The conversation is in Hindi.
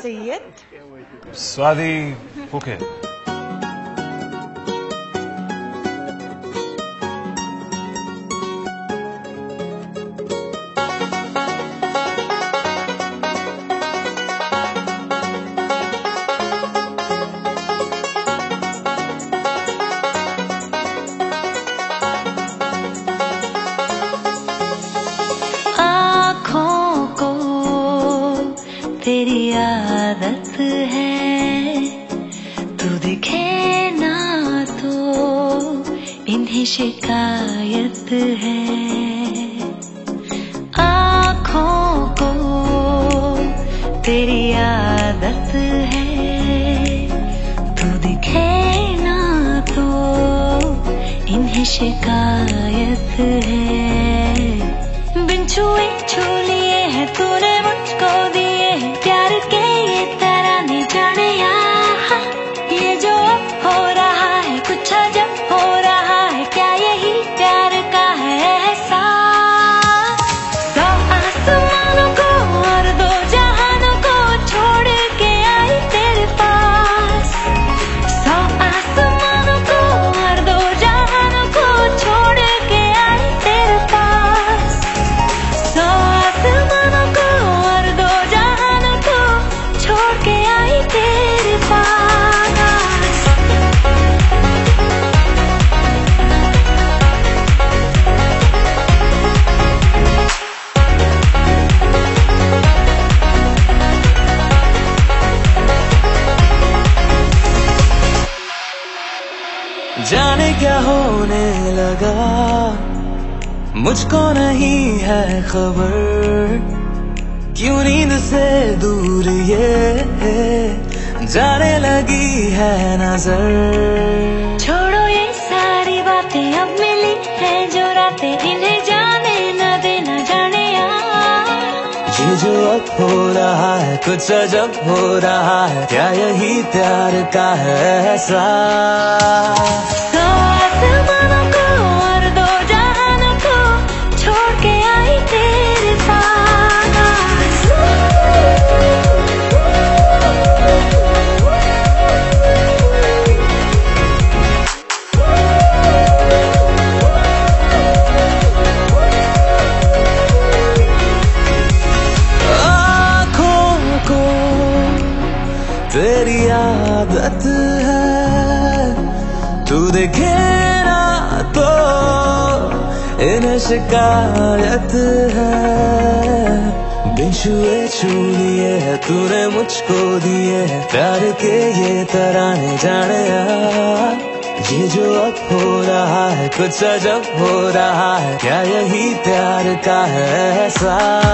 Sayyid Swadi Phuket. आदत है। तू दिखे ना तो इन्हें शिकायत है। आँखों को तेरी आदत है। तू दिखे ना तो इन्हें शिकायत है। बिन छुए छू क्या होने लगा? मुझको नहीं है खबर। क्यों नींद से दूर ये जाने लगी है नज़र? छोड़ो ये सारी बातें अब मिली है जो रातें इन्हें जाने न देना जाने ये जो अब हो रहा है कुछ अजब हो रहा है क्या यही प्यार का है एहसास आदत है। तू देखे ना तो इन्हें शिकायत है। बिन छू लिए है, तूने मुझको दिए है। प्यार के ये तराने जाने ये जो अब हो रहा है, कुछ अजब हो रहा है। क्या यही प्यार का है एहसास